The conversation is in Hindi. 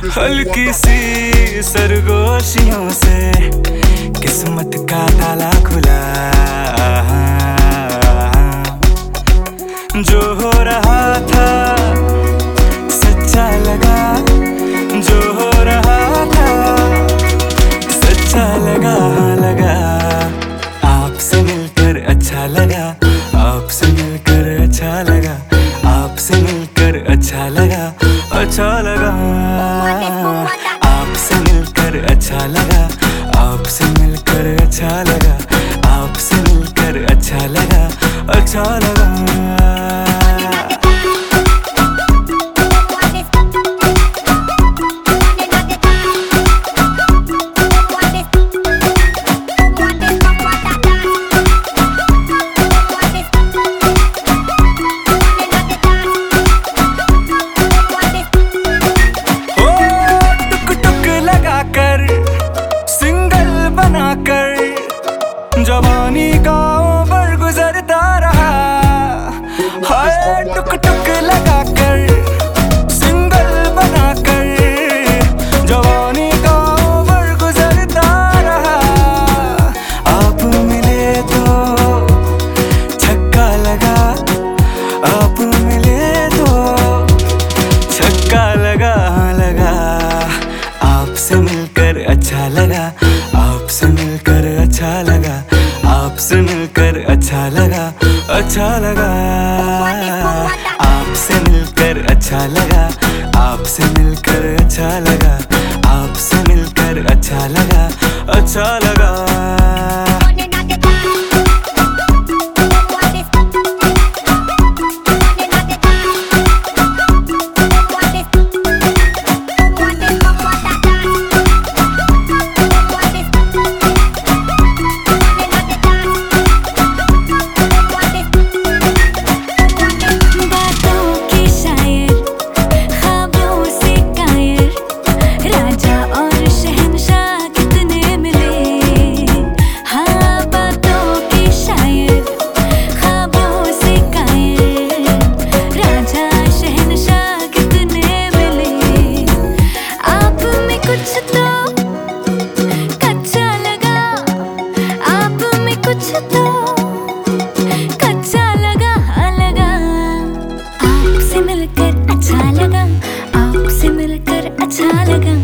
हल्की सी सरगोशियों से किस्मत का ताला खुला। जो हो रहा था, सच्चा लगा। जो हो रहा था, सच्चा लगा लगा। आपसे मिलकर अच्छा लगा, आपसे मिलकर अच्छा लगा, आपसे मिलकर अच्छा लगा। अच्छा लगा। आपसे मिलकर अच्छा लगा आपसे मिलकर अच्छा लगा। जवानी का मिलकर अच्छा लगा। आपसे मिलकर अच्छा लगा अच्छा लगा। आपसे मिलकर अच्छा लगा आपसे मिलकर अच्छा लगा। आपसे मिलकर अच्छा लगा अच्छा लगा। मिलकर अच्छा लगा आपसे मिलकर अच्छा लगा।